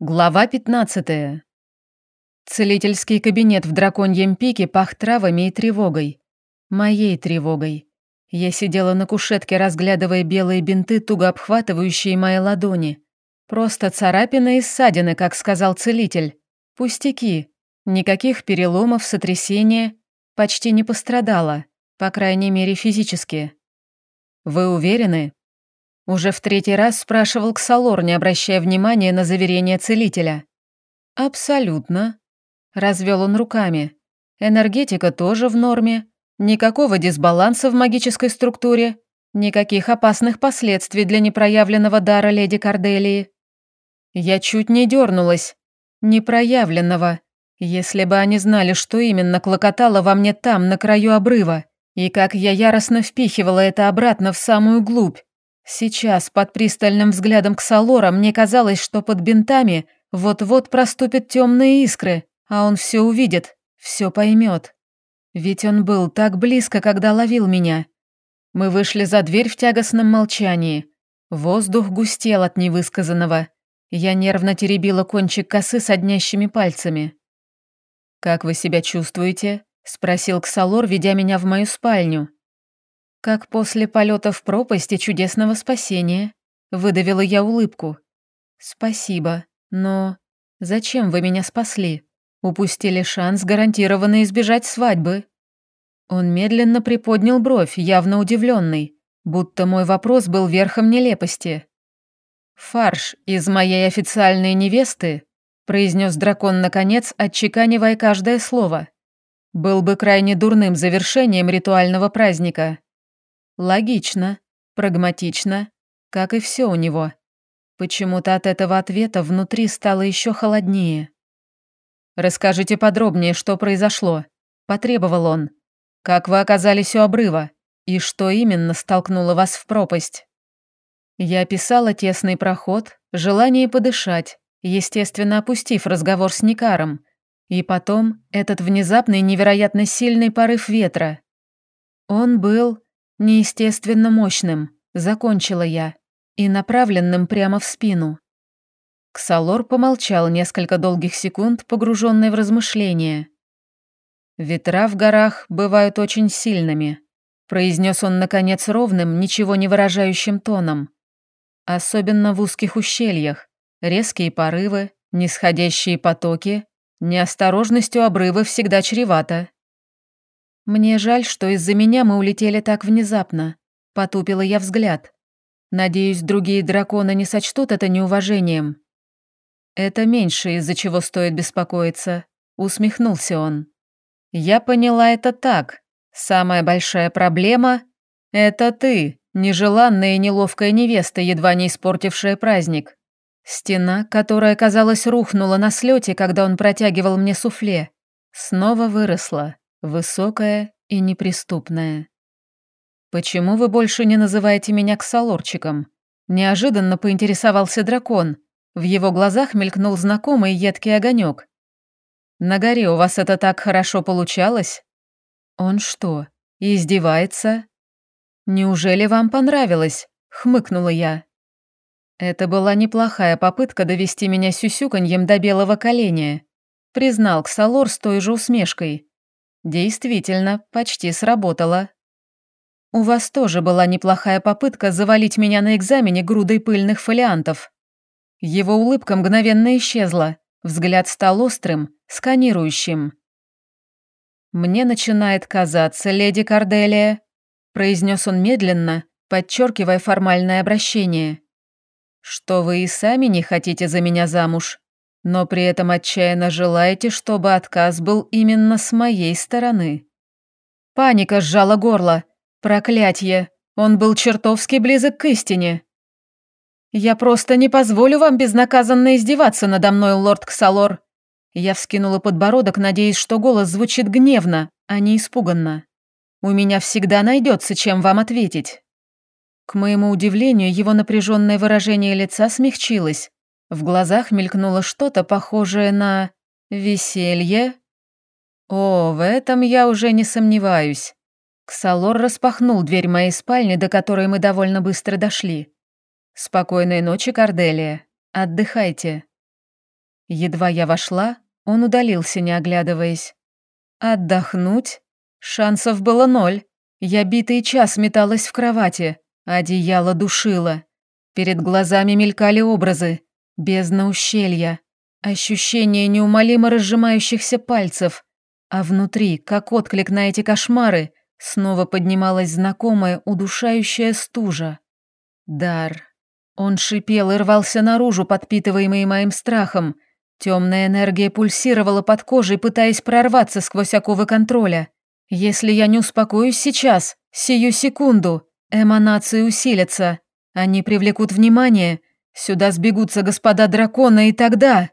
Глава 15. Целительский кабинет в драконьем пике пах травами и тревогой. Моей тревогой. Я сидела на кушетке, разглядывая белые бинты, туго обхватывающие мои ладони. Просто царапины и ссадины, как сказал целитель. Пустяки. Никаких переломов, сотрясения. Почти не пострадала, по крайней мере физически. Вы уверены? Уже в третий раз спрашивал Ксалор, не обращая внимания на заверение целителя. «Абсолютно», — развел он руками. «Энергетика тоже в норме. Никакого дисбаланса в магической структуре. Никаких опасных последствий для непроявленного дара леди Корделии. Я чуть не дернулась. Непроявленного. Если бы они знали, что именно клокотало во мне там, на краю обрыва, и как я яростно впихивала это обратно в самую глубь. Сейчас, под пристальным взглядом Ксалора, мне казалось, что под бинтами вот-вот проступят темные искры, а он все увидит, все поймет. Ведь он был так близко, когда ловил меня. Мы вышли за дверь в тягостном молчании. Воздух густел от невысказанного. Я нервно теребила кончик косы с однящими пальцами. «Как вы себя чувствуете?» — спросил Ксалор, ведя меня в мою спальню. Как после полета в пропасть и чудесного спасения. Выдавила я улыбку. Спасибо, но... Зачем вы меня спасли? Упустили шанс гарантированно избежать свадьбы. Он медленно приподнял бровь, явно удивленный, будто мой вопрос был верхом нелепости. «Фарш из моей официальной невесты», произнес дракон наконец, отчеканивая каждое слово. «Был бы крайне дурным завершением ритуального праздника. Логично, прагматично, как и все у него. Почему-то от этого ответа внутри стало еще холоднее. «Расскажите подробнее, что произошло», – потребовал он. «Как вы оказались у обрыва? И что именно столкнуло вас в пропасть?» Я описала тесный проход, желание подышать, естественно, опустив разговор с Никаром, и потом этот внезапный невероятно сильный порыв ветра. Он был неестественно мощным, закончила я, и направленным прямо в спину. Ксалор помолчал несколько долгих секунд, погруженный в размышления. «Ветра в горах бывают очень сильными», произнес он, наконец, ровным, ничего не выражающим тоном. «Особенно в узких ущельях, резкие порывы, нисходящие потоки, неосторожностью обрывы всегда чревато. «Мне жаль, что из-за меня мы улетели так внезапно», — потупила я взгляд. «Надеюсь, другие драконы не сочтут это неуважением». «Это меньше, из-за чего стоит беспокоиться», — усмехнулся он. «Я поняла это так. Самая большая проблема — это ты, нежеланная и неловкая невеста, едва не испортившая праздник. Стена, которая, казалось, рухнула на слете, когда он протягивал мне суфле, снова выросла. Высокая и неприступная. «Почему вы больше не называете меня ксалорчиком?» Неожиданно поинтересовался дракон. В его глазах мелькнул знакомый едкий огонек. «На горе у вас это так хорошо получалось?» «Он что, издевается?» «Неужели вам понравилось?» — хмыкнула я. Это была неплохая попытка довести меня сюсюканьем до белого коленя, признал Ксалор с той же усмешкой. Действительно, почти сработало. У вас тоже была неплохая попытка завалить меня на экзамене грудой пыльных фолиантов. Его улыбка мгновенно исчезла, взгляд стал острым, сканирующим. «Мне начинает казаться, леди Корделия», произнес он медленно, подчеркивая формальное обращение, «что вы и сами не хотите за меня замуж но при этом отчаянно желаете, чтобы отказ был именно с моей стороны. Паника сжала горло. Проклятье. Он был чертовски близок к истине. Я просто не позволю вам безнаказанно издеваться надо мной, лорд Ксалор. Я вскинула подбородок, надеясь, что голос звучит гневно, а не испуганно. У меня всегда найдется, чем вам ответить. К моему удивлению, его напряженное выражение лица смягчилось, в глазах мелькнуло что-то похожее на... веселье? О, в этом я уже не сомневаюсь. Ксалор распахнул дверь моей спальни, до которой мы довольно быстро дошли. «Спокойной ночи, Корделия. Отдыхайте». Едва я вошла, он удалился, не оглядываясь. Отдохнуть? Шансов было ноль. Я битый час металась в кровати, одеяло душило. Перед глазами мелькали образы, бездна ущелья, ощущение неумолимо разжимающихся пальцев, а внутри, как отклик на эти кошмары, снова поднималась знакомая удушающая стужа. Дар. Он шипел и рвался наружу, подпитываемый моим страхом. Темная энергия пульсировала под кожей, пытаясь прорваться сквозь оковы контроля. Если я не успокоюсь сейчас, сию секунду, эманации усилятся. Они привлекут внимание. Сюда сбегутся господа дракона, и тогда...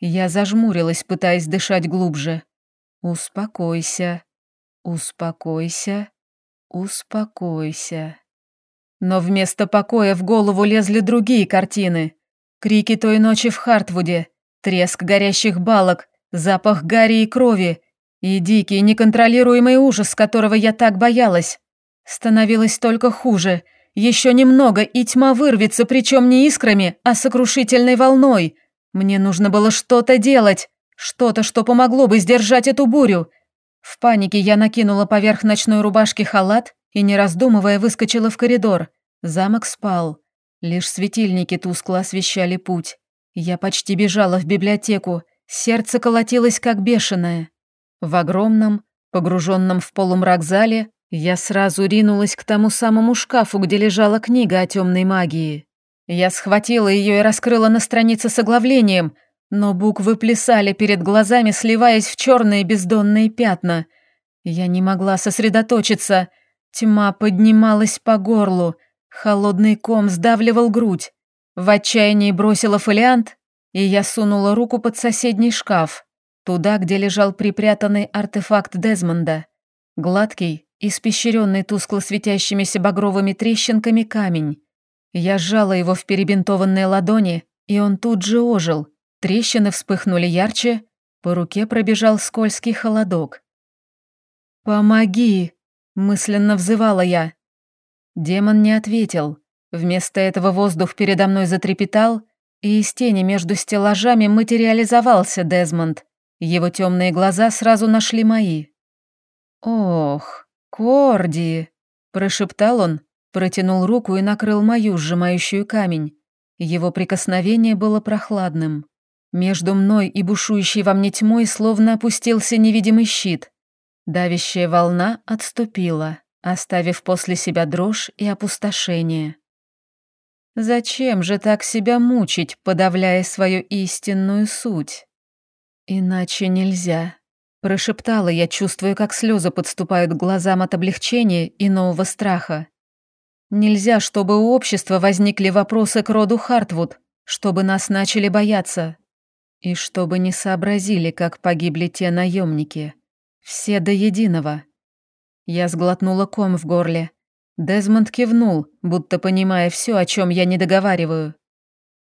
Я зажмурилась, пытаясь дышать глубже. Успокойся, успокойся, успокойся. Но вместо покоя в голову лезли другие картины. Крики той ночи в Хартвуде, треск горящих балок, запах гари и крови и дикий, неконтролируемый ужас, которого я так боялась. Становилось только хуже. Еще немного, и тьма вырвется, причем не искрами, а сокрушительной волной. Мне нужно было что-то делать, что-то, что помогло бы сдержать эту бурю. В панике я накинула поверх ночной рубашки халат и, не раздумывая, выскочила в коридор. Замок спал. Лишь светильники тускло освещали путь. Я почти бежала в библиотеку. Сердце колотилось, как бешеное. В огромном, погруженном в полумрак зале, я сразу ринулась к тому самому шкафу, где лежала книга о темной магии. Я схватила ее и раскрыла на странице с оглавлением, но буквы плясали перед глазами, сливаясь в черные бездонные пятна. Я не могла сосредоточиться — Тьма поднималась по горлу, холодный ком сдавливал грудь. В отчаянии бросила фолиант, и я сунула руку под соседний шкаф, туда, где лежал припрятанный артефакт Дезмонда. Гладкий, испещренный тускло светящимися багровыми трещинками камень. Я сжала его в перебинтованные ладони, и он тут же ожил. Трещины вспыхнули ярче, по руке пробежал скользкий холодок. «Помоги!» Мысленно взывала я. Демон не ответил. Вместо этого воздух передо мной затрепетал, и из тени между стеллажами материализовался Дезмонд. Его темные глаза сразу нашли мои. «Ох, Корди!» – прошептал он, протянул руку и накрыл мою, сжимающую камень. Его прикосновение было прохладным. Между мной и бушующей во мне тьмой словно опустился невидимый щит. Давящая волна отступила, оставив после себя дрожь и опустошение. Зачем же так себя мучить, подавляя свою истинную суть? Иначе нельзя, прошептала я, чувствуя, как слезы подступают к глазам от облегчения и нового страха. Нельзя, чтобы у общества возникли вопросы к роду Хартвуд, чтобы нас начали бояться, и чтобы не сообразили, как погибли те наемники. Все до единого. Я сглотнула ком в горле. Дезмонд кивнул, будто понимая все, о чем я не договариваю.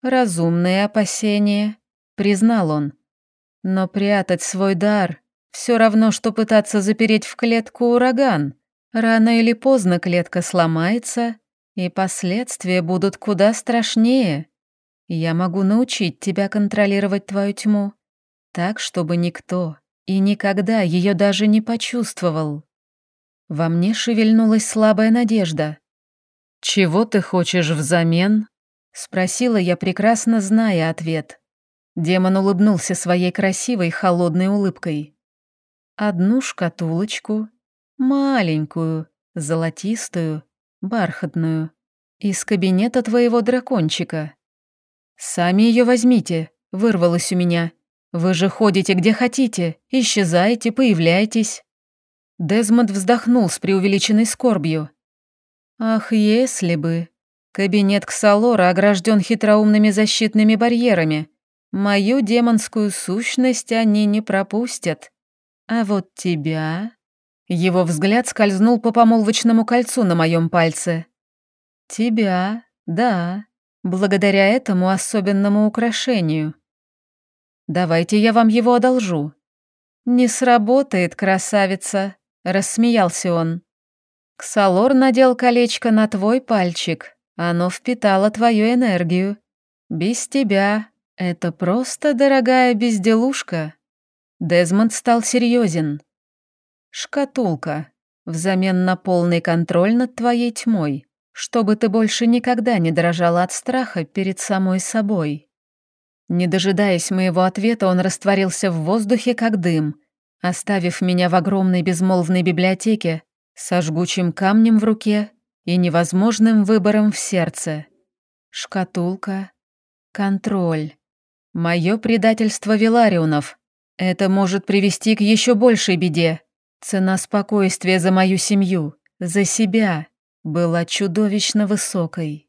Разумные опасения, признал он. Но прятать свой дар все равно, что пытаться запереть в клетку ураган. Рано или поздно клетка сломается, и последствия будут куда страшнее. Я могу научить тебя контролировать твою тьму, так, чтобы никто, и никогда ее даже не почувствовал. Во мне шевельнулась слабая надежда. «Чего ты хочешь взамен?» — спросила я, прекрасно зная ответ. Демон улыбнулся своей красивой холодной улыбкой. «Одну шкатулочку, маленькую, золотистую, бархатную, из кабинета твоего дракончика. Сами ее возьмите», — вырвалось у меня. Вы же ходите где хотите, исчезаете, появляетесь». Дезмонд вздохнул с преувеличенной скорбью. «Ах, если бы. Кабинет Ксалора огражден хитроумными защитными барьерами. Мою демонскую сущность они не пропустят. А вот тебя...» Его взгляд скользнул по помолвочному кольцу на моем пальце. «Тебя, да, благодаря этому особенному украшению. Давайте я вам его одолжу». «Не сработает, красавица», — рассмеялся он. «Ксалор надел колечко на твой пальчик. Оно впитало твою энергию. Без тебя Это просто дорогая безделушка. Дезмонд стал серьезен. Шкатулка. Взамен на полный контроль над твоей тьмой, чтобы ты больше никогда не дрожала от страха перед самой собой. Не дожидаясь моего ответа, он растворился в воздухе, как дым, оставив меня в огромной безмолвной библиотеке со жгучим камнем в руке и невозможным выбором в сердце. Шкатулка. Контроль. Мое предательство Виларионов. Это может привести к еще большей беде. Цена спокойствия за мою семью, за себя, была чудовищно высокой.